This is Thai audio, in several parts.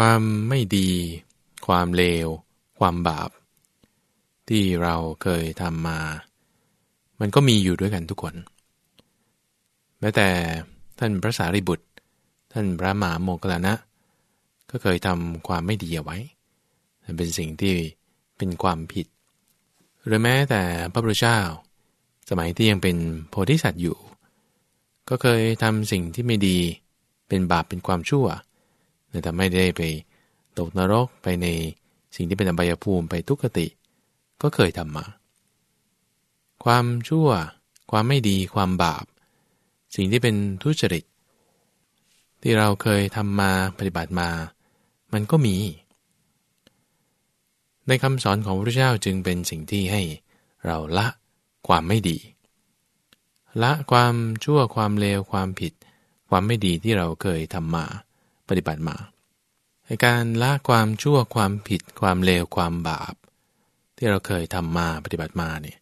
ความไม่ดี ความเลว ความบาป ที่เราเคยทำมา มันก็มีอยู่ด้วยกันทุกคน แม้แต่ท่านพระสารีบุตร ท่านพระมหาโมกขลานะ ก็เคยทำความไม่ดีเอาไว้เป็นสิ่งที่เป็นความผิด หรือแม้แต่พระพุทธเจ้า สมัยที่ยังเป็นโพธิสัตว์อยู่ ก็เคยทำสิ่งที่ไม่ดี เป็นบาปเป็นความชั่ว แต่ไม่ได้ไปตกนรกไปในสิ่งที่เป็นอบายภูมิไปทุกขติ ก็เคยทำมา ความชั่ว ความไม่ดี ความบาป สิ่งที่เป็นทุจริต ที่เราเคยทำมาปฏิบัติมา มันก็มี ในคำสอนของพระเจ้าจึงเป็นสิ่งที่ให้เราละความไม่ดี ละความชั่วความเลวความผิด ความไม่ดีที่เราเคยทำมา ปฏิบัติมาในการละความชั่วความผิดความเลวความบาป ที่เราเคยทำมาปฏิบัติมาเนี่ย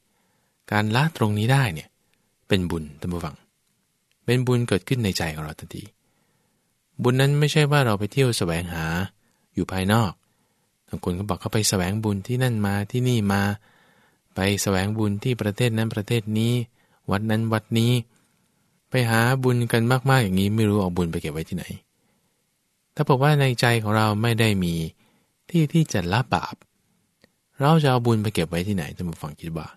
การละตรงนี้ได้เนี่ยเป็นบุญท่านผู้ฟัง เป็นบุญเกิดขึ้นในใจของเราทันที บุญนั้นไม่ใช่ว่าเราไปเที่ยวแสวงหาอยู่ภายนอกบางคนก็บอกเขาไปแสวงบุญที่นั่นมาที่นี่มา ไปแสวงบุญที่ประเทศนั้นประเทศนี้ วัดนั้นวัดนี้ ไปหาบุญกันมากๆอย่างนี้ไม่รู้เอาบุญไปเก็บไว้ที่ไหน ถ้าบอกว่าในใจของเราไม่ได้มีที่ที่จะละบาป เราจะเอาบุญไปเก็บไว้ที่ไหนท่านผู้ฟังคิดว่า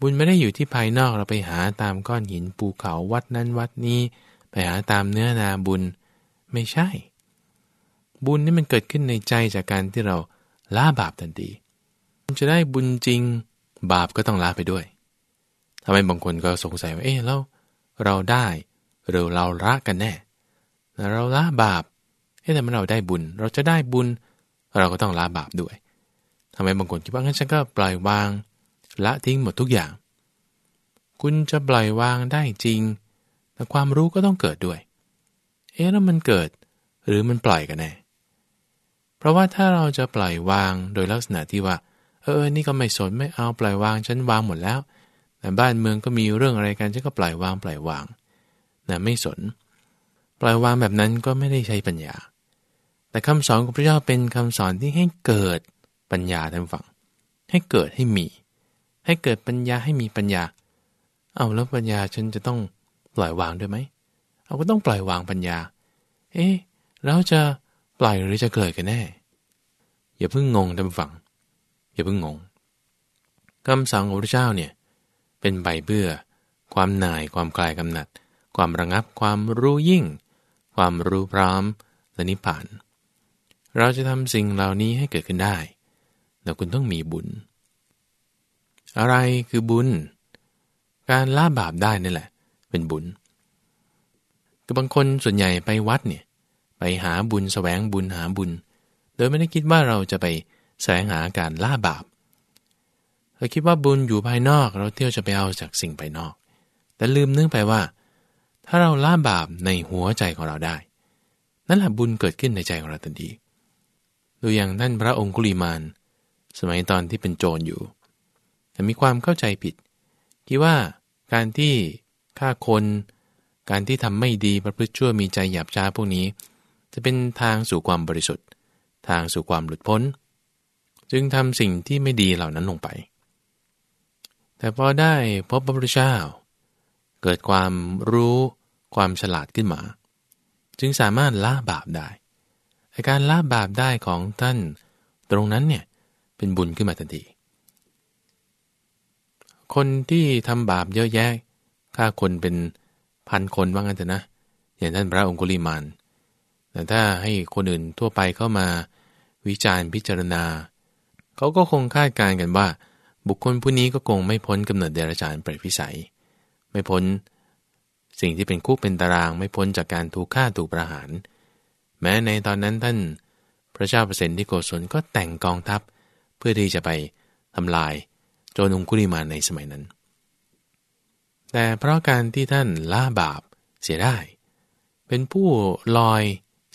บุญไม่ได้อยู่ที่ภายนอกเราไปหาตามก้อนหินภูเขาวัดนั้นวัดนี้ ไปหาตามเนื้อนาบุญ ไม่ใช่ บุญนี่มันเกิดขึ้นในใจจากการที่เราละบาปทันทีจะได้บุญจริงบาปก็ต้องละไปด้วยทำไมบางคนก็สงสัยว่าเอ๊ะแล้วเราได้หรือเราละกันแน่ เราละบาปแต่เมื่อเราได้บุญ เราจะได้บุญ เราก็ต้องละบาปด้วยทำไมบางคนคิดว่างั้นฉันก็ปล่อยวาง ละทิ้งหมดทุกอย่าง คุณจะปล่อยวางได้จริง แต่ความรู้ก็ต้องเกิดด้วย เอ๊ะแล้วมันเกิด หรือมันปล่อยกันแน่เพราะว่าถ้าเราจะปล่อยวางโดยลักษณะที่ว่า เออ นี่ก็ไม่สนไม่เอาปล่อยวางฉันวางหมดแล้วแต่บ้านเมืองก็มีเรื่องอะไรกันฉันก็ปล่อยวางปล่อยวางนะไม่สน ปล่อยวางแบบนั้นก็ไม่ได้ใช้ปัญญา แต่คำสอนของพระเจ้าเป็นคำสอนที่ให้เกิดปัญญาท่างฝั่งให้เกิดให้มี ให้เกิดปัญญาให้มีปัญญา เอาแล้วปัญญาฉันจะต้องปล่อยวางด้วยไหมเอาก็ต้องปล่อยวางปัญญา เอ๊ะเราจะปล่อยหรือจะเกิดกันแน่ อย่าเพิ่งงงท่างฝั่งอย่าเพิ่งงงคำสั่งของพระเจ้าเนี่ยเป็นใบเบื่อ ความหน่ายความกลายกำหนัด ความระงับความรู้ยิ่ง ความรู้พร้อมและนิพพาน เราจะทำสิ่งเหล่านี้ให้เกิดขึ้นได้แต่คุณต้องมีบุญ อะไรคือบุญ การละบาปได้นี่แหละ เป็นบุญคือบางคนส่วนใหญ่ไปวัดเนี่ยไปหาบุญสแสวงบุญหาบุญ โดยไม่ได้คิดว่าเราจะไปแสวงหาการล่าบาปเราคิดว่าบุญอยู่ภายนอก เราเที่ยวจะไปเอาจากสิ่งภายนอก แต่ลืมนึกไปว่า ถ้าเราละบาปในหัวใจของเราได้ นั่นแหละบุญเกิดขึ้นในใจของเราทันทีดูอย่างท่านพระองคุลิมานสมัยตอนที่เป็นโจรอยู่ แต่มีความเข้าใจผิด คิดว่าการที่ฆ่าคน การที่ทำไม่ดีประพฤติชั่วมีใจหยาบช้าพวกนี้ จะเป็นทางสู่ความบริสุทธิ์ ทางสู่ความหลุดพ้น จึงทำสิ่งที่ไม่ดีเหล่านั้นลงไป แต่พอได้พบพระพุทธเจ้า เกิดความรู้ความฉลาดขึ้นมา จึงสามารถละบาปได้การละบาปได้ของท่านตรงนั้นเนี่ยเป็นบุญขึ้นมาทันที คนที่ทำบาปเยอะแยะฆ่าคนเป็นพันคนว่างั้นเถอะนะ อย่างท่านพระองคุลิมานแต่ถ้าให้คนอื่นทั่วไปเข้ามาวิจารณ์พิจารณา เขาก็คงคาดการณ์กันว่า บุคคลผู้นี้ก็คงไม่พ้นกำเนิดเดรัจฉานเปรตพิสัย ไม่พ้น สิ่งที่เป็นคุกเป็นตารางไม่พ้นจากการถูกฆ่าถูกประหาร แม้ในตอนนั้นท่านพระเจ้าเปรตที่โกศลก็แต่งกองทัพเพื่อที่จะไปทำลายโจนุงคุริมาในสมัยนั้น แต่เพราะการที่ท่านล่าบาปเสียได้ เป็นผู้ลอย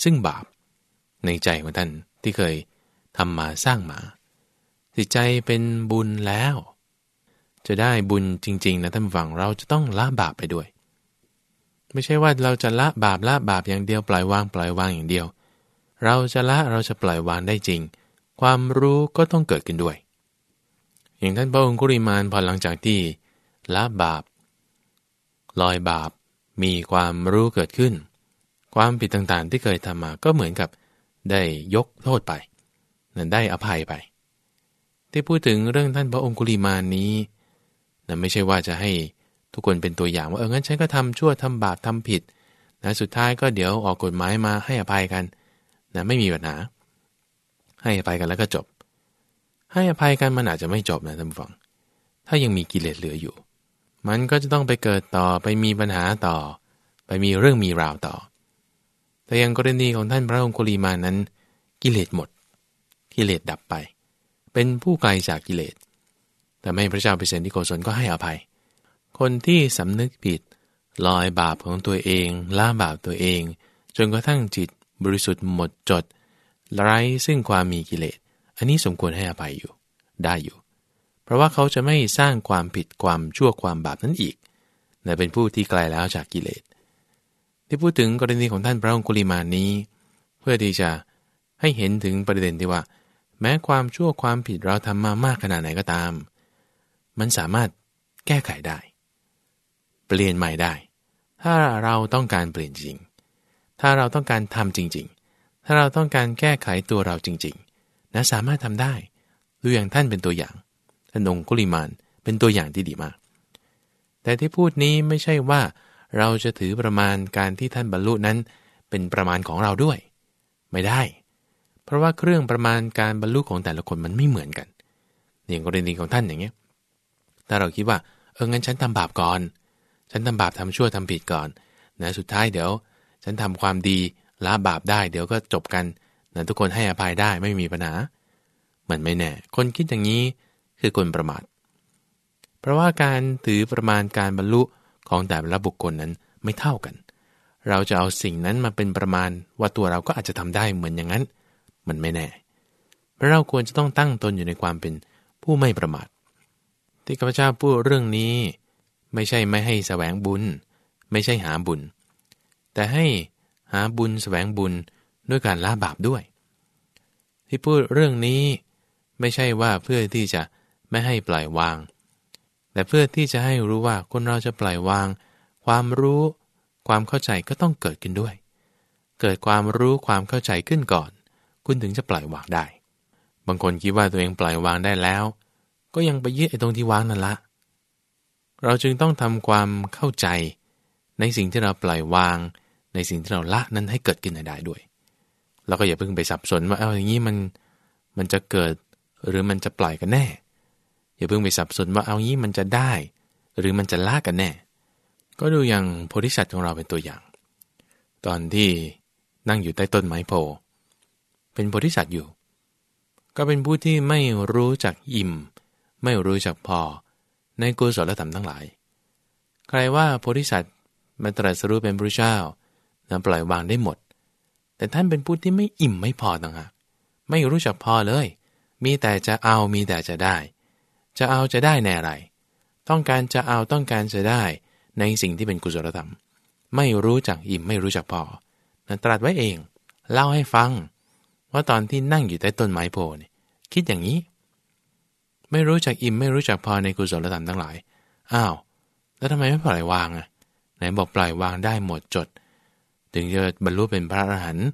ซึ่งบาป ในใจของท่านที่เคยทำมาสร้างมาจิตใจเป็นบุญแล้ว จะได้บุญจริงๆนะท่านฟังเราจะต้องละบาปไปด้วย ไม่ใช่ว่าเราจะละบาปละบาปอย่างเดียวปล่อยวางปล่อยวางอย่างเดียว เราจะละเราจะปล่อยวางได้จริง ความรู้ก็ต้องเกิดขึ้นด้วย อย่างท่านพระองคุริมานพอหลังจากที่ละบาป ลอยบาปมีความรู้เกิดขึ้น ความผิดต่างๆที่เคยทำมาก็เหมือนกับได้ยกโทษไปนั่นได้อภัยไป ที่พูดถึงเรื่องท่านพระองคุลิมานนี้ ไม่ใช่ว่าจะให้ทุกคนเป็นตัวอย่างว่าเอองั้นฉันก็ทำชั่วทำบาปทำผิดนะสุดท้ายก็เดี๋ยวออกกฎหมายมาให้อภัยกันนะไม่มีปัญหาให้อภัยกันแล้วก็จบ ให้อภัยกันมันอาจจะไม่จบนะท่านผู้ฟัง ถ้ายังมีกิเลสเหลืออยู่ มันก็จะต้องไปเกิดต่อไปมีปัญหาต่อ ไปมีเรื่องมีราวต่อ แต่ยังกรณีของท่านพระองคุลีมานั้น กิเลสหมด กิเลสดับไป เป็นผู้ไกลจากกิเลส แต่ไม่พระเจ้าเปรตที่โกศลก็ให้อภัย คนที่สำนึกผิด ลอยบาปของตัวเองละบาปตัวเอง จนกระทั่งจิตบริสุทธิ์หมดจดไร้ซึ่งความมีกิเลส อันนี้สมควรให้อภัยอยู่ ได้อยู่ เพราะว่าเขาจะไม่สร้างความผิดความชั่วความบาปนั้นอีกแต่เป็นผู้ที่ไกลแล้วจากกิเลส ที่พูดถึงกรณีของท่านพระองคุลิมานี้ เพื่อที่จะให้เห็นถึงประเด็นที่ว่า แม้ความชั่วความผิดเราทำมามากขนาดไหนก็ตาม มันสามารถแก้ไขได้ เปลี่ยนใหม่ได้ ถ้าเราต้องการเปลี่ยนจริง ถ้าเราต้องการทำจริง ๆ ถ้าเราต้องการแก้ไขตัวเราจริงๆนะสามารถทำได้ดูอย่างท่านเป็นตัวอย่างท่านองคุลิมานเป็นตัวอย่างที่ดีมาก แต่ที่พูดนี้ไม่ใช่ว่าเราจะถือประมาณการที่ท่านบรรลุนั้น เป็นประมาณของเราด้วย ไม่ได้ เพราะว่าเครื่องประมาณการบรรลุของแต่ละคนมันไม่เหมือนกันอย่างกรณีของท่านอย่างเงี้ย ถ้าเราคิดว่าเอองั้นฉันทำบาปก่อน ฉันทำบาปทำชั่วทำผิดก่อนนะสุดท้ายเดี๋ยว ฉันทำความดีละบาปได้ เดี๋ยวก็จบกันนะทุกคนให้อภัยได้ไม่มีปัญหามันไม่แน่ คนคิดอย่างนี้คือคนประมาทเพราะว่าการถือประมาณการบรรลุของแต่ละบุคคลนั้นไม่เท่ากัน เราจะเอาสิ่งนั้นมาเป็นประมาณว่าตัวเราก็อาจจะทำได้เหมือนอย่างนั้น มันไม่แน่เราควรจะต้องตั้งตนอยู่ในความเป็นผู้ไม่ประมาท ที่ข้าพเจ้าพูดเรื่องนี้ ไม่ใช่ไม่ให้แสวงบุญ ไม่ใช่หาบุญ แต่ให้หาบุญสแสวงบุญด้วยการละบาปด้วย ที่พูดเรื่องนี้ไม่ใช่ว่าเพื่อที่จะไม่ให้ปล่อยวาง แต่เพื่อที่จะให้รู้ว่าคนเราจะปล่อยวาง ความรู้ความเข้าใจก็ต้องเกิดขึ้นด้วย เกิดความรู้ความเข้าใจขึ้นก่อน คุณถึงจะปล่อยวางได้ บางคนคิดว่าตัวเองปล่อยวางได้แล้ว ก็ยังไปยึดไอ้ตรงที่วางนั่นละ เราจึงต้องทำความเข้าใจในสิ่งที่เราปล่อยวาง ในสิ่งที่เราละนั้นให้เกิดขึ้นได้ด้วย เราก็อย่าเพิ่งไปสับสนว่าเอาอย่างนี้มันมันจะเกิดหรือมันจะปล่อยกันแน่ อย่าเพิ่งไปสับสนว่าเอางี้มันจะได้ หรือมันจะละกันแน่ ก็ดูอย่างโพธิสัตว์ของเราเป็นตัวอย่าง ตอนที่นั่งอยู่ใต้ต้นไม้โพเป็นโพธิสัตว์อยู่ ก็เป็นผู้ที่ไม่รู้จักอิ่ม ไม่รู้จักพอ ในกุศลธรรมทั้งหลาย ใครว่าโพธิสัตว์มาตรัสรู้เป็นพระเจ้านะปล่อยวางได้หมด แต่ท่านเป็นผู้ที่ไม่อิ่มไม่พอต่างหากไม่รู้จักพอเลย มีแต่จะเอามีแต่จะได้ จะเอาจะได้แน่ไร ต้องการจะเอาต้องการจะได้ในสิ่งที่เป็นกุศลธรรม ไม่รู้จักอิ่มไม่รู้จักพอนั้นตรัสไว้เอง เล่าให้ฟัง ว่าตอนที่นั่งอยู่ใต้ต้นไม้โพนี่คิดอย่างนี้ ไม่รู้จักอิ่มไม่รู้จักพอในกุศลธรรมทั้งหลาย อ้าว แล้วทำไมไม่ปล่อยวางอะ ไหนบอกปล่อยวางได้หมดจด ถึงจะบรรลุเป็นพระอรหันต์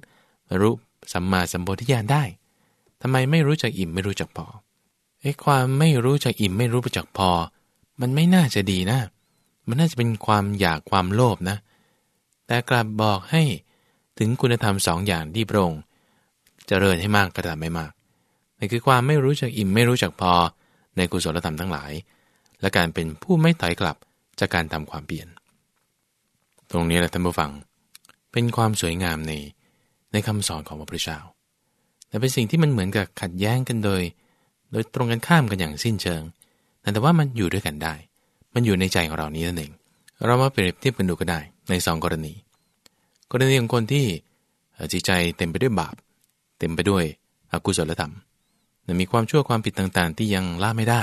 บรรลุสัมมาสัมโพธิญาณได้ทำไมไม่รู้จักอิ่มไม่รู้จักพอไอ้ความไม่รู้จักอิ่มไม่รู้จักพอ มันไม่น่าจะดีนะ มันน่าจะเป็นความอยากความโลภนะ แต่กลับบอกให้ถึงคุณธรรมสองอย่างที่พระองค์เจริญให้มากกระทำไม่มากนั่นคือความไม่รู้จักอิ่มไม่รู้จักพอ ในกุศลธรรมทั้งหลาย และการเป็นผู้ไม่ถอยกลับจากการทำความเปลี่ยน ตรงนี้แหละท่านผู้ฟัง เป็นความสวยงามในในคำสอนของพระพุทธเจ้าแต่เป็นสิ่งที่มันเหมือนกับขัดแย้งกันโดย โดยตรงกันข้ามกันอย่างสิ้นเชิง แต่ว่ามันอยู่ด้วยกันได้ มันอยู่ในใจของเรานี้นั่นเอง เรามาเปรียบเทียบกันดูก็ได้ในสองกรณี กรณีของคนที่จิตใจเต็มไปด้วยบาป เต็มไปด้วยอกุศลธรรม มีความชั่วความผิดต่างๆ ที่ยังละไม่ได้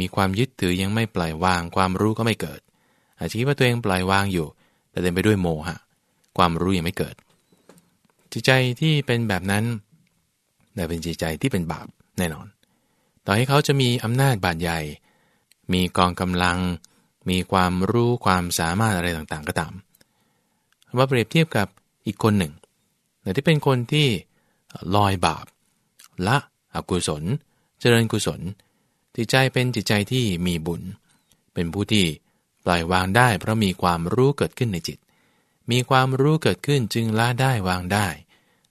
มีความยึดถือยังไม่ปล่อยวาง ความรู้ก็ไม่เกิด อาจจะคิดว่าตัวเองปล่อยวางอยู่ แต่เต็มไปด้วยโมหะ ความรู้ยังไม่เกิด จิตใจที่เป็นแบบนั้นแต่เป็นจิตใจที่เป็นบาปแน่นอน ต่อให้เขาจะมีอำนาจบาดใหญ่ มีกองกำลัง มีความรู้ความสามารถอะไรต่างๆ ก็ตามมาเปรียบเทียบกับอีกคนหนึ่งแต่ที่เป็นคนที่ลอยบาปละ อกุศล เจริญกุศล จิตใจเป็นจิตใจที่มีบุญ เป็นผู้ที่ปล่อยวางได้ เพราะมีความรู้เกิดขึ้นในจิต มีความรู้เกิดขึ้นจึงละได้วางได้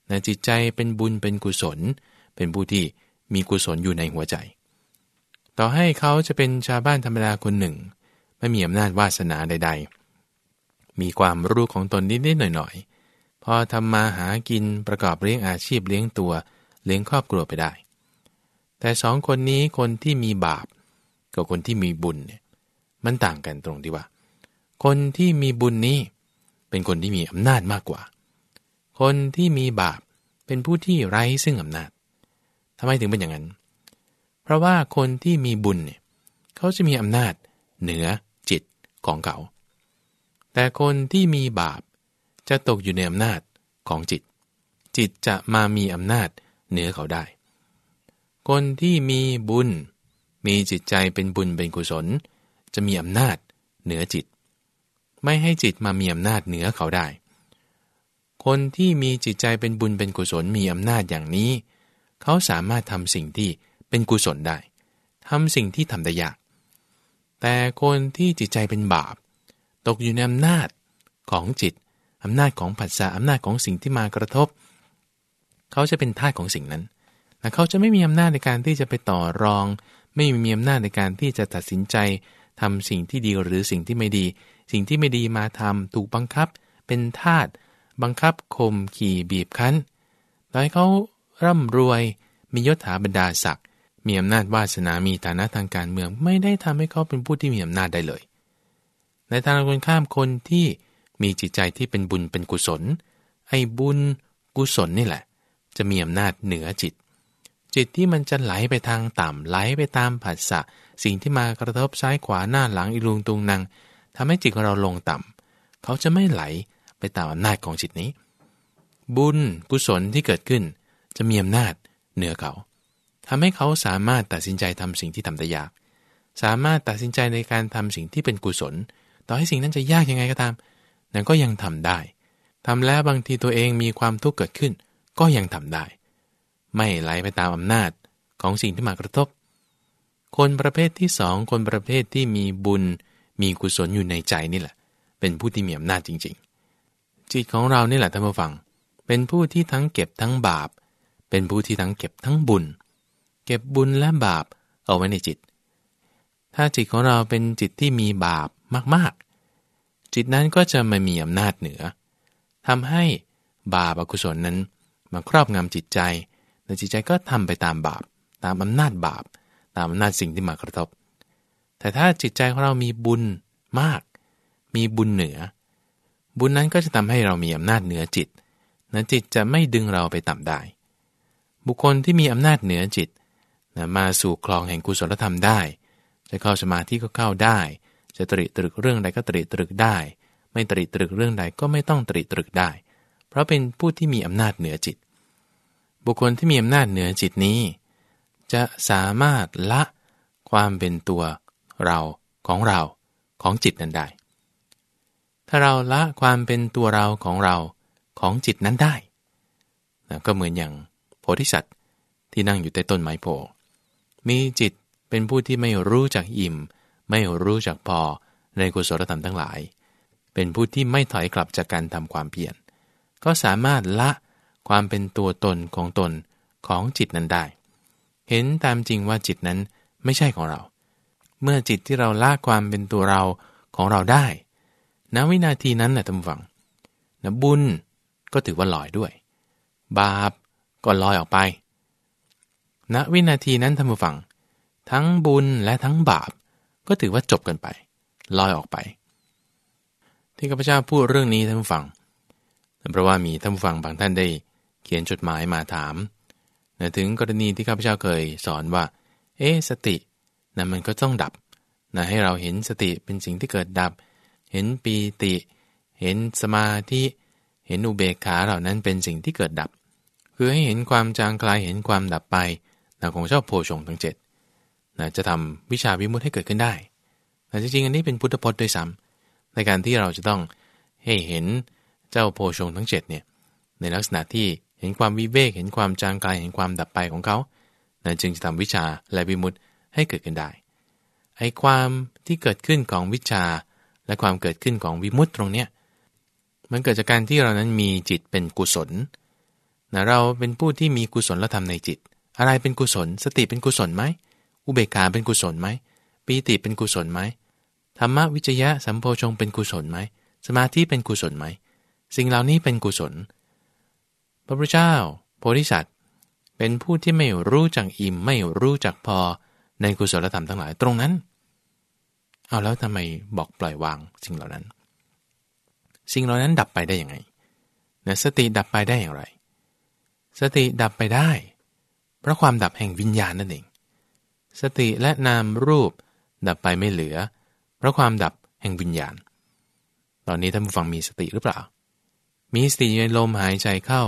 แต่จิตใจเป็นบุญเป็นกุศล เป็นผู้ที่มีกุศลอยู่ในหัวใจ ต่อให้เขาจะเป็นชาวบ้านธรรมดาคนหนึ่ง ไม่มีอำนาจวาสนาใด ๆ มีความรู้ของตนนิดๆหน่อยๆพอทำมาหากินประกอบเลี้ยงอาชีพเลี้ยงตัว เลี้ยงครอบครัวไปได้ แต่สองคนนี้คนที่มีบาป กับคนที่มีบุญเนี่ยมันต่างกันตรงที่ว่า คนที่มีบุญนี้ เป็นคนที่มีอำนาจมากกว่า คนที่มีบาปเป็นผู้ที่ไร้ซึ่งอำนาจทำไมถึงเป็นอย่างนั้น เพราะว่าคนที่มีบุญเนี่ยเขาจะมีอำนาจเหนือจิตของเขา แต่คนที่มีบาปจะตกอยู่ในอำนาจของจิต จิตจะมามีอำนาจเหนือเขาได้ คนที่มีบุญ มีจิตใจเป็นบุญเป็นกุศล จะมีอำนาจเหนือจิต ไม่ให้จิตมามีอำนาจเหนือเขาได้ คนที่มีจิตใจเป็นบุญเป็นกุศลมีอำนาจอย่างนี้ เขาสามารถทำสิ่งที่เป็นกุศลได้ทำสิ่งที่ทำได้ยาก แต่คนที่จิตใจเป็นบาป ตกอยู่ในอำนาจของจิตอำนาจของผัสสะอำนาจของสิ่งที่มากระทบ เขาจะเป็นทาสของสิ่งนั้น แต่เขาจะไม่มีอำนาจในการที่จะไปต่อรอง ไม่มีอำนาจในการที่จะตัดสินใจทำสิ่งที่ดีหรือสิ่งที่ไม่ดี สิ่งที่ไม่ดีมาทำถูกบังคับ เป็นทาสบังคับข่มขี่บีบคั้นต่อให้เขาร่ำรวยมียศถาบรรดาศักดิ์มีอำนาจวาสนามีฐานะทางการเมือง ไม่ได้ทำให้เขาเป็นผู้ที่มีอำนาจได้เลย ในทางตรงข้ามคนที่มีจิตใจที่เป็นบุญเป็นกุศลไอ้บุญกุศลนี่แหละ จะมีอำนาจเหนือจิต จิตที่มันจะไหลไปทางต่ำไหลไปตามผัสสะสิ่งที่มากระทบซ้ายขวาหน้าหลังอีลุงตุงนางทำให้จิตของเราลงต่ำเขาจะไม่ไหลไปตามอำนาจของจิตนี้ บุญกุศลที่เกิดขึ้น จะมีอำนาจเหนือเขาทำให้เขาสามารถตัดสินใจทำสิ่งที่ทำได้ยาก สามารถตัดสินใจในการทำสิ่งที่เป็นกุศล ต่อให้สิ่งนั้นจะยากยังไงก็ตามนั้นก็ยังทำได้ทำแล้วบางทีตัวเองมีความทุกข์เกิดขึ้น ก็ยังทำได้ ไม่ไหลไปตามอำนาจของสิ่งที่มากระทบ คนประเภทที่สองคนประเภทที่มีบุญมีกุศลอยู่ในใจนี่แหละ เป็นผู้ที่มีอำนาจจริง ๆ จิตของเรานี่แหละท่านผู้ฟัง เป็นผู้ที่ทั้งเก็บทั้งบาป เป็นผู้ที่ทั้งเก็บทั้งบุญ เก็บบุญและบาปเอาไว้ในจิต ถ้าจิตของเราเป็นจิตที่มีบาปมากๆ จิตนั้นก็จะมามีอำนาจเหนือทำให้บาปอกุศลนั้นมาครอบงำจิตใจ แต่จิตใจก็ทำไปตามบาป ตามอำนาจบาป ตามอำนาจสิ่งที่มากระทบ แต่ถ้าจิตใจของเรามีบุญมาก มีบุญเหนือ บุญนั้นก็จะทำให้เรามีอำนาจเหนือจิตนั้นจิตจะไม่ดึงเราไปต่ำได้ บุคคลที่มีอำนาจเหนือจิตนะมาสู่คลองแห่งกุศลธรรมได้ จะเข้าสมาธิก็เข้าได้ จะตริตรึกเรื่องใดก็ตริตรึกได้ ไม่ตริตรึกเรื่องใดก็ไม่ต้องตริตรึกได้ เพราะเป็นผู้ที่มีอำนาจเหนือจิต บุคคลที่มีอำนาจเหนือจิตนี้ จะสามารถละความเป็นตัวเราของเราของจิตนั้นได้ ถ้าเราละความเป็นตัวเราของเราของจิตนั้นได้นะก็เหมือนอย่างโพธิสัตว์ที่นั่งอยู่ใต้ต้นไม้โพ มีจิตเป็นผู้ที่ไม่รู้จักอิ่ม ไม่รู้จักพอในกุศลธรรมทั้งหลาย เป็นผู้ที่ไม่ถอยกลับจากการทำความเพียร ก็สามารถละ ความเป็นตัวตนของตนของจิตนั้นได้ เห็นตามจริงว่าจิตนั้นไม่ใช่ของเรา เมื่อจิตที่เราละความเป็นตัวเราของเราได้ณวินาทีนั้นนะท่านฟังนะบุญก็ถือว่าลอยด้วย บาปก็ลอยออกไปณวินาทีนั้นท่านผู้ฟัง ทั้งบุญและทั้งบาป ก็ถือว่าจบกันไป ลอยออกไป ที่ข้าพเจ้าพูดเรื่องนี้ท่านผู้ฟังเพราะว่ามีท่านผู้ฟังบางท่านได้ เขียนจดหมายมาถามนะถึงกรณีที่ข้าพเจ้าเคยสอนว่า เอ๊สตินะมันก็ต้องดับนะให้เราเห็นสติเป็นสิ่งที่เกิดดับ เห็นปีติ เห็นสมาธิ เห็นอุเบกขาเหล่านั้นเป็นสิ่งที่เกิดดับ คือให้เห็นความจางคลาย เห็นความดับไปนะของเจ้าโพชงทั้งเจ็ดนะจะทำวิชาวิมุตให้เกิดขึ้นได้แต่จริงๆ อันนี้เป็นพุทธพจน์ด้วยซ้ำในการที่เราจะต้องให้เห็นเจ้าโพชงทั้งเจ็ดเนี่ยในลักษณะที่ เห็นความวิเวก เห็นความจางกาย เห็นความดับไปของเขานะจึงจะทำวิชาและวิมุตให้เกิดขึ้นได้ ไอ้ความที่เกิดขึ้นของวิชา และความเกิดขึ้นของวิมุตตรงเนี้ย มันเกิดจากการที่เรานั้นมีจิตเป็นกุศลนะเราเป็นผู้ที่มีกุศลและทำในจิต อะไรเป็นกุศล สติเป็นกุศลไหม อุเบกขาเป็นกุศลไหม ปีติเป็นกุศลไหม ธรรมวิจยะสัมโพชงเป็นกุศลไหม สมาธิเป็นกุศลไหม สิ่งเหล่านี้เป็นกุศล พระพุทธเจ้า โพธิสัตว์เป็นผู้ที่ไม่รู้จักอิ่มไม่รู้จักพอในกุศลธรรมทั้งหลายตรงนั้น เอาแล้วทำไมบอกปล่อยวางสิ่งเหล่านั้น สิ่งเหล่านั้นดับไปได้ยังไงนะสติดับไปได้อย่างไร สติดับไปได้ เพราะความดับแห่งวิญญาณนั่นเอง สติและนามรูปดับไปไม่เหลือ เพราะความดับแห่งวิญญาณ ตอนนี้ท่านผู้ฟังมีสติหรือเปล่า มีสติในลมหายใจเข้า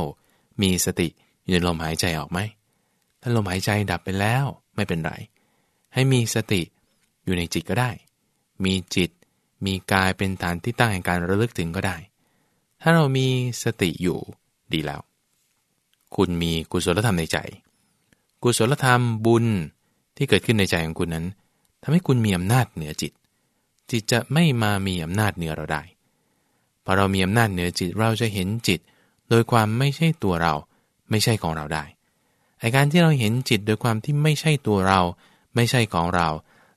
มีสติอยู่ในลมหายใจออกไหม ถ้าลมหายใจดับไปแล้วไม่เป็นไร ให้มีสติอยู่ในจิตก็ได้ มีจิต มีกายเป็นฐานที่ตั้งแห่งการระลึกถึงก็ได้ ถ้าเรามีสติอยู่ดีแล้ว คุณมีกุศลธรรมในใจ กุศลธรรมบุญที่เกิดขึ้นในใจของคุณนั้นทำให้คุณมีอำนาจเหนือจิต จิตจะไม่มามีอำนาจเหนือเราได้ พอเรามีอำนาจเหนือจิตเราจะเห็นจิต โดยความไม่ใช่ตัวเรา ไม่ใช่ของเราได้ไอการที่เราเห็นจิตโดยความที่ไม่ใช่ตัวเรา ไม่ใช่ของเรา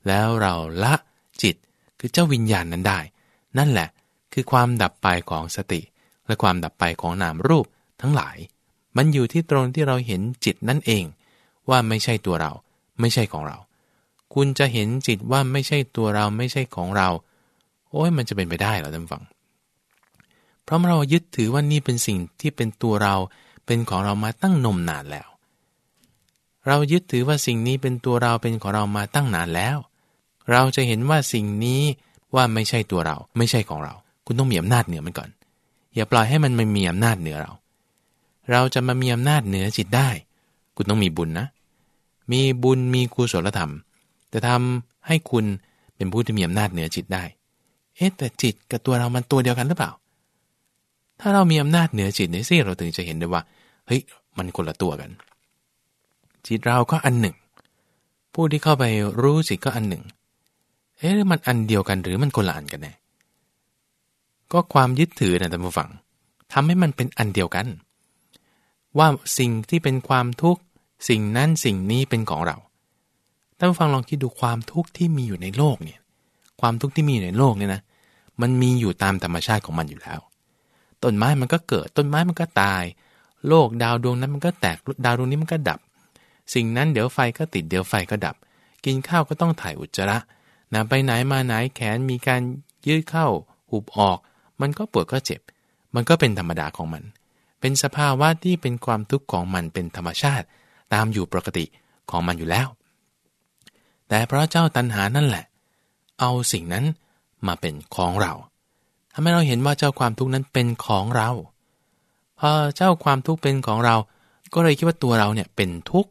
แล้วเราละจิตคือเจ้าวิญญาณนนั้นได้ นั่นแหละคือความดับไปของสติ และความดับไปของนามรูปทั้งหลาย มันอยู่ที่ตรงที่เราเห็นจิตนั่นเอง ว่าไม่ใช่ตัวเรา ไม่ใช่ของเรา คุณจะเห็นจิตว่าไม่ใช่ตัวเราไม่ใช่ของเรา โอ้ยมันจะเป็นไปได้เหรอท่านฟัง เพราะเรายึดถือว่านี่เป็นสิ่งที่เป็นตัวเราเป็นของเรามาตั้งนมนานแล้ว เรายึดถือว่าสิ่งนี้เป็นตัวเราเป็นของเรามาตั้งนานแล้ว เราจะเห็นว่าสิ่งนี้ว่าไม่ใช่ตัวเรา ไม่ใช่ของเรา คุณต้องมีอำนาจเหนือมันก่อน อย่าปล่อยให้มันไม่มีอำนาจเหนือเรา เราจะมามีอำนาจเหนือจิตได้ คุณต้องมีบุญนะ มีบุญมีกุศลธรรม จะทำให้คุณเป็นผู้ที่มีอำนาจเหนือจิตได้ เอ๊ะแต่จิตกับตัวเรามันตัวเดียวกันหรือเปล่า ถ้าเรามีอำนาจเหนือจิตในสิเราถึงจะเห็นได้ว่า เฮ้ย มันคนละตัวกัน จิตเราก็อันหนึ่ง ผู้ที่เข้าไปรู้จิตก็อันหนึ่ง เอ๊ะมันอันเดียวกันหรือมันคนละอันกันแน่ ก็ความยึดถือนะท่านผู้ฟังทำให้มันเป็นอันเดียวกัน ว่าสิ่งที่เป็นความทุกข์ สิ่งนั้นสิ่งนี้เป็นของเราท่านฟังลองคิดดูความทุกข์ที่มีอยู่ในโลกเนี่ย ความทุกข์ที่มีอยู่ในโลกเนี่ยนะ มันมีอยู่ตามธรรมชาติของมันอยู่แล้ว ต้นไม้มันก็เกิดต้นไม้มันก็ตาย โลกดาวดวงนั้นมันก็แตกดาวดวงนี้มันก็ดับ สิ่งนั้นเดี๋ยวไฟก็ติดเดี๋ยวไฟก็ดับ กินข้าวก็ต้องถ่ายอุจจาระนะไปไหนมาไหนแขนมีการยืดเข้าหุบออก มันก็ปวดก็เจ็บ มันก็เป็นธรรมดาของมัน เป็นสภาวะที่เป็นความทุกข์ของมันเป็นธรรมชาติ ตามอยู่ปกติของมันอยู่แล้ว แต่เพราะเจ้าตัณหานั่นแหละ เอาสิ่งนั้นมาเป็นของเรา ทำให้เราเห็นว่าเจ้าความทุกข์นั้นเป็นของเราพอเจ้าความทุกข์เป็นของเรา ก็เลยคิดว่าตัวเราเนี่ยเป็นทุกข์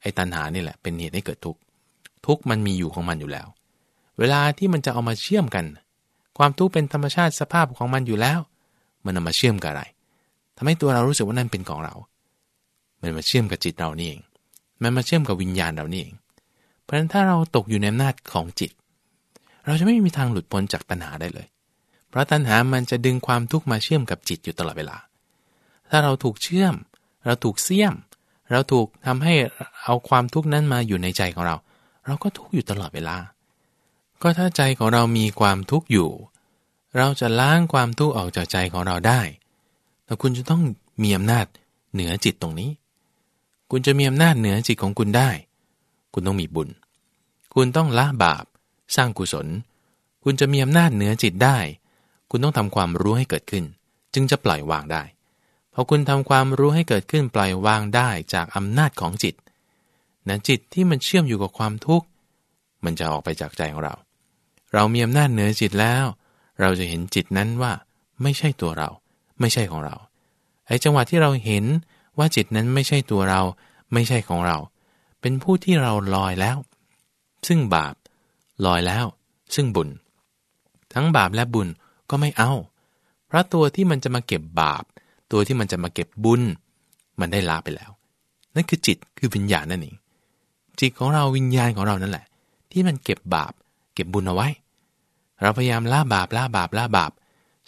ไอ้ตัณหานี่แหละเป็นเหตุให้เกิดทุกข์ทุกข์มันมีอยู่ของมันอยู่แล้ว เวลาที่มันจะเอามาเชื่อมกัน ความทุกข์เป็นธรรมชาติสภาพของมันอยู่แล้ว มันเอามาเชื่อมกับอะไรทำให้ตัวเรารู้สึกว่านั่นเป็นของเรา มันมาเชื่อมกับจิตเรานี่เอง มันมาเชื่อมกับวิญญาณเรานี่เอง เพราะฉะนั้นถ้าเราตกอยู่ในอำนาจของจิต เราจะไม่มีทางหลุดพ้นจากตัณหาได้เลย เพราะตัณหามันจะดึงความทุกข์มาเชื่อมกับจิตอยู่ตลอดเวลา ถ้าเราถูกเชื่อม เราถูกเสี่ยม เราถูกทำให้เอาความทุกข์นั้นมาอยู่ในใจของเรา เราก็ทุกข์อยู่ตลอดเวลา ก็ถ้าใจของเรามีความทุกข์อยู่ เราจะล้างความทุกข์ออกจากใจของเราได้ แต่คุณจะต้องมีอำนาจเหนือจิตตรงนี้ คุณจะมีอำนาจเหนือจิตของคุณได้ คุณต้องมีบุญ คุณต้องละบาป สร้างกุศล คุณจะมีอำนาจเหนือจิตได้ คุณต้องทำความรู้ให้เกิดขึ้น จึงจะปล่อยวางได้พอคุณทำความรู้ให้เกิดขึ้นปล่อยวางได้จากอำนาจของจิตนะจิตที่มันเชื่อมอยู่กับความทุกข์มันจะออกไปจากใจของเรา เรามีอำนาจเหนือจิตแล้ว เราจะเห็นจิตนั้นว่า ไม่ใช่ตัวเรา ไม่ใช่ของเราไอ้จังหวะที่เราเห็นว่าจิตนั้นไม่ใช่ตัวเรา ไม่ใช่ของเรา เป็นผู้ที่เราลอยแล้ว ซึ่งบาปลอยแล้ว ซึ่งบุญ ทั้งบาปและบุญ ก็ไม่เอา เพราะตัวที่มันจะมาเก็บบาป ตัวที่มันจะมาเก็บบุญ มันได้ละไปแล้ว นั่นคือจิตคือวิญญาณนั่นเองจิตของเราวิญญาณของเรานั่นแหละ ที่มันเก็บบาป เก็บบุญเอาไว้ เราพยายามละบาปละบาปละบาป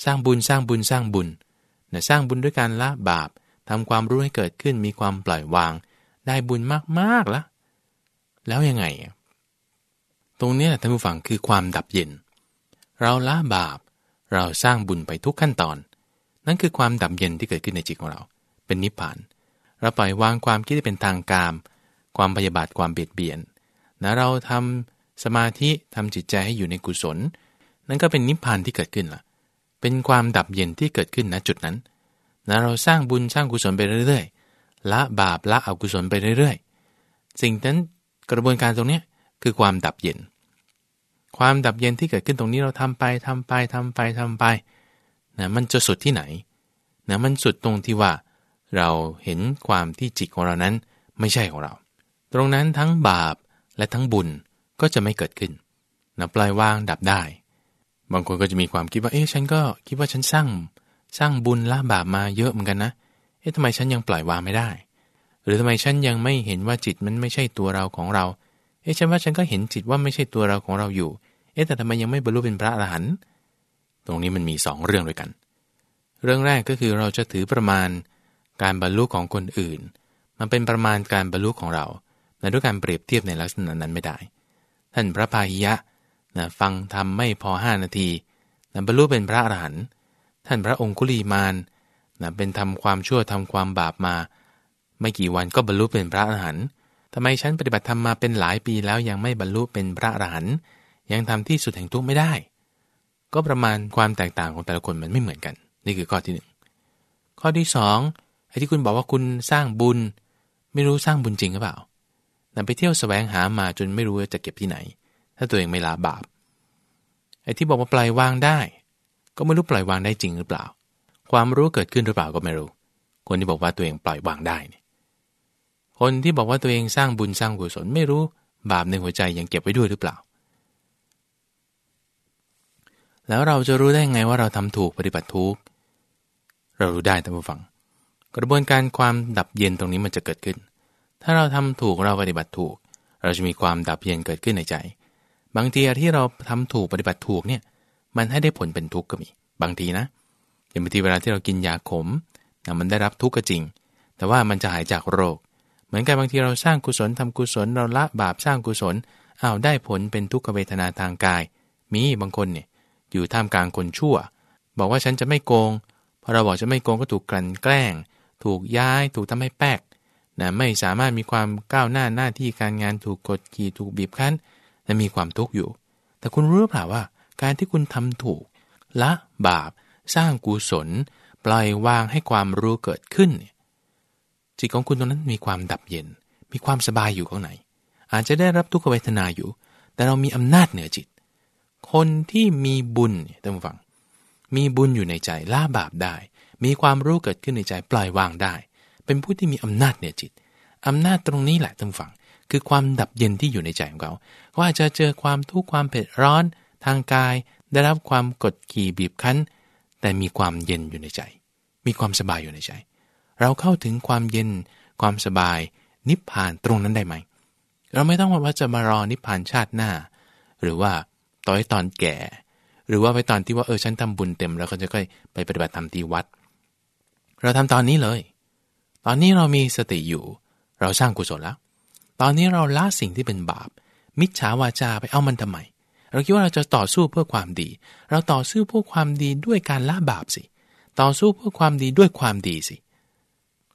สร้างบุญสร้างบุญสร้างบุญนะสร้างบุญด้วยการละบาปทำความรู้ให้เกิดขึ้นมีความปล่อยวาง ได้บุญมากๆแล้วแล้วยังไง ตรงนี้แหละท่านผู้ฟังคือความดับเย็น เราละบาป เราสร้างบุญไปทุกขั้นตอน นั่นคือความดับเย็นที่เกิดขึ้นในจิตของเรา เป็นนิพพาน เราปล่อยวางความคิดที่เป็นทางกาม ความพยาบาทความเบียดเบียนนะเราทำสมาธิทำจิตใจให้อยู่ในกุศล นั่นก็เป็นนิพพานที่เกิดขึ้นละ่ะ เป็นความดับเย็นที่เกิดขึ้นณจุดนั้นนะเราสร้างบุญสร้างกุศลไปเรื่อยๆ ละบาปละอกุศลไปเรื่อยๆ สิ่งนั้นกระบวนการตรงนี้คือความดับเย็น ความดับเย็นที่เกิดขึ้นตรงนี้เราทำไปทำไปทำไปทำไปนะมันจะสุดที่ไหนนะมันสุดตรงที่ว่า เราเห็นความที่จิตของเรานั้นไม่ใช่ของเรา ตรงนั้นทั้งบาปและทั้งบุญก็จะไม่เกิดขึ้นนะปล่อยวางดับได้ บางคนก็จะมีความคิดว่า เอ๊ะฉันก็คิดว่าฉันสร้างสร้างบุญละบาปมาเยอะเหมือนกันนะ เอ๊ะทำไมฉันยังปล่อยวางไม่ได้ หรือทำไมฉันยังไม่เห็นว่าจิตมันไม่ใช่ตัวเราของเรา เอ๊ะฉันว่าฉันก็เห็นจิตว่าไม่ใช่ตัวเราของเราอยู่ เอ๊ะแต่ทำไมยังไม่บรรลุเป็นพระอรหันต์ตรงนี้มันมีสองเรื่องด้วยกัน เรื่องแรกก็คือเราจะถือประมาณการบรรลุของคนอื่น มันเป็นประมาณการบรรลุของเรานะด้วยการเปรียบเทียบในลักษณะนั้นไม่ได้ ท่านพระพาหิยะนะฟังทำไม่พอห้านาทีนะบรรลุเป็นพระอรหันต์ท่านพระองคุลีมานนะเป็นทำความชั่วทำความบาปมา ไม่กี่วันก็บรรลุเป็นพระอรหันต์ทำไมฉันปฏิบัติธรรมมาเป็นหลายปีแล้วยังไม่บรรลุเป็นพระอรหันต์ ยังทำที่สุดแห่งทุกข์ไม่ได้ ก็ประมาณความแตกต่างของแต่ละคนมันไม่เหมือนกัน นี่คือข้อที่หนึ่งข้อที่สองไอ้ที่คุณบอกว่าคุณสร้างบุญ ไม่รู้สร้างบุญจริงหรือเปล่านะไปเที่ยวสแสวงหามาจนไม่รู้จะเก็บที่ไหน ถ้าตัวเองไม่ละบาปไอ้ที่บอกว่าปล่อยวางได้ ก็ไม่รู้ปล่อยวางได้จริงหรือเปล่า ความรู้เกิดขึ้นหรือเปล่าก็ไม่รู้ คนที่บอกว่าตัวเองปล่อยวางได้เนี่ยคนที่บอกว่าตัวเองสร้างบุญสร้างกุศลไม่รู้บาปในหัวใจยังเก็บไว้ด้วยหรือเปล่า แล้วเราจะรู้ได้ไงว่าเราทำถูกปฏิบัติถูก เรารู้ได้ท่านผู้ฟัง กระบวนการความดับเย็นตรงนี้มันจะเกิดขึ้น ถ้าเราทำถูกเราปฏิบัติถูก เราจะมีความดับเย็นเกิดขึ้นในใจ บางทีที่เราทำถูกปฏิบัติถูกเนี่ย มันให้ได้ผลเป็นทุกข์ก็มี บางทีนะอย่างบางทีเวลาที่เรากินยาขมนะมันได้รับทุกข์ก็จริง แต่ว่ามันจะหายจากโรค เหมือนกันบางทีเราสร้างกุศลทำกุศลเราละบาปสร้างกุศลอ้าวได้ผลเป็นทุกขเวทนาทางกาย มีบางคนเนี่ย อยู่ท่ามกลางคนชั่ว บอกว่าฉันจะไม่โกง พอเราบอกจะไม่โกงก็ถูกกลั่นแกล้ง ถูกย้าย ถูกทำให้แป๊กนะไม่สามารถมีความก้าวหน้าหน้าที่การงานถูกกดขี่ถูกบีบคั้นและมีความทุกข์อยู่ แต่คุณรู้หรือเปล่าว่า การที่คุณทำถูก ละบาป สร้างกุศล ปล่อยวางให้ความรู้เกิดขึ้น จิตของคุณตรงนั้นมีความดับเย็น มีความสบายอยู่ข้างในอาจจะได้รับทุกขเวทนาอยู่ แต่เรามีอำนาจเหนือจิต คนที่มีบุญท่านผู้ฟัง มีบุญอยู่ในใจละบาปได้ มีความรู้เกิดขึ้นในใจปล่อยวางได้ เป็นผู้ที่มีอำนาจเหนือจิตอำนาจตรงนี้แหละท่านฟัง คือความดับเย็นที่อยู่ในใจของเขาก็อาจจะเจอความทุกข์ความเผ็ดร้อนทางกาย ได้รับความกดขี่บีบคั้น แต่มีความเย็นอยู่ในใจ มีความสบายอยู่ในใจ เราเข้าถึงความเย็น ความสบาย นิพพานตรงนั้นได้ไหมเราไม่ต้องว่าจะมารอนิพพานชาติหน้า หรือว่า ต่อยตอนแก่ หรือว่าไปตอนที่ว่าเออฉันทำบุญเต็มแล้วก็จะค่อยไปปฏิบัติธรรมที่วัด เราทำตอนนี้เลย ตอนนี้เรามีสติอยู่ เราสร้างกุศลแล้ว ตอนนี้เราละสิ่งที่เป็นบาป มิจฉาวาจาไปเอามันทำไม เราคิดว่าเราจะต่อสู้เพื่อความดี เราต่อสู้เพื่อความดีด้วยการละบาปสิ ต่อสู้เพื่อความดีด้วยความดีสิ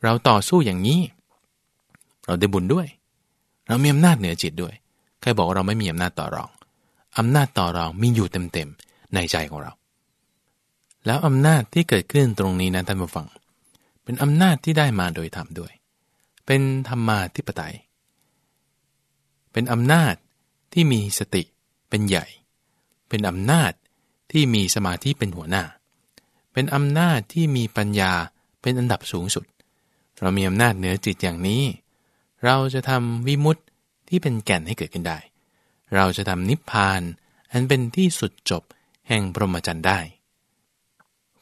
เราต่อสู้อย่างนี้ เราได้บุญด้วย เรามีอำนาจเหนือจิตด้วย ใครบอกเราไม่มีอำนาจต่อรอง อำนาจต่อรองมีอยู่เต็มๆในใจของเรา แล้วอำนาจที่เกิดขึ้นตรงนี้นะท่านผู้ฟัง เป็นอำนาจที่ได้มาโดยธรรมด้วย เป็นธรรมาธิปไตย เป็นอำนาจที่มีสติเป็นใหญ่ เป็นอำนาจที่มีสมาธิเป็นหัวหน้าเเป็นอำนาจที่มีปัญญาเป็นอันดับสูงสุด เรามีอำนาจเหนือจิตอย่างนี้ เราจะทำวิมุตติที่เป็นแก่นให้เกิดขึ้นได้ เราจะทำนิพพาน อันเป็นที่สุดจบแห่งพรหมจรรย์ได้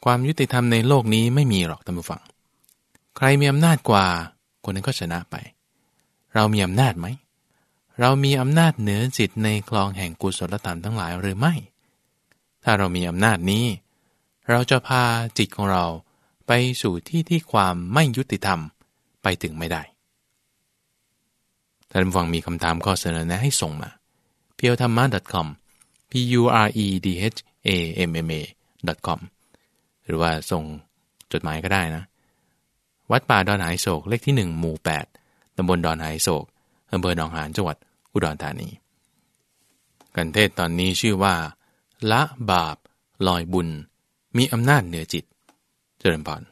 ความยุติธรรมในโลกนี้ไม่มีหรอกท่านผู้ฟัง ใครมีอำนาจกว่า คนนั้นก็ชนะไป เรามีอำนาจไหม เรามีอำนาจเหนือจิตในคลองแห่งกุศลธรรมทั้งหลายหรือไม่ ถ้าเรามีอำนาจนี้ เราจะพาจิตของเราไปสู่ที่ที่ความไม่ยุติธรรมไปถึงไม่ได้ท่านฟังมีคำถามข้อเสนอแนะให้ส่งมา p e o t h a m m a com p u r e d h a m m a com หรือว่าส่งจดหมายก็ได้นะ วัดป่าดอนหายโศกเลขที่ 1 หมู่ 8ตำบลดอนหายโศกอำเภอหนองหานจังหวัดอุดรธานี กันเทศตอนนี้ชื่อว่า ละบาป ลอยบุญ มีอำนาจเหนือจิต เจริญพร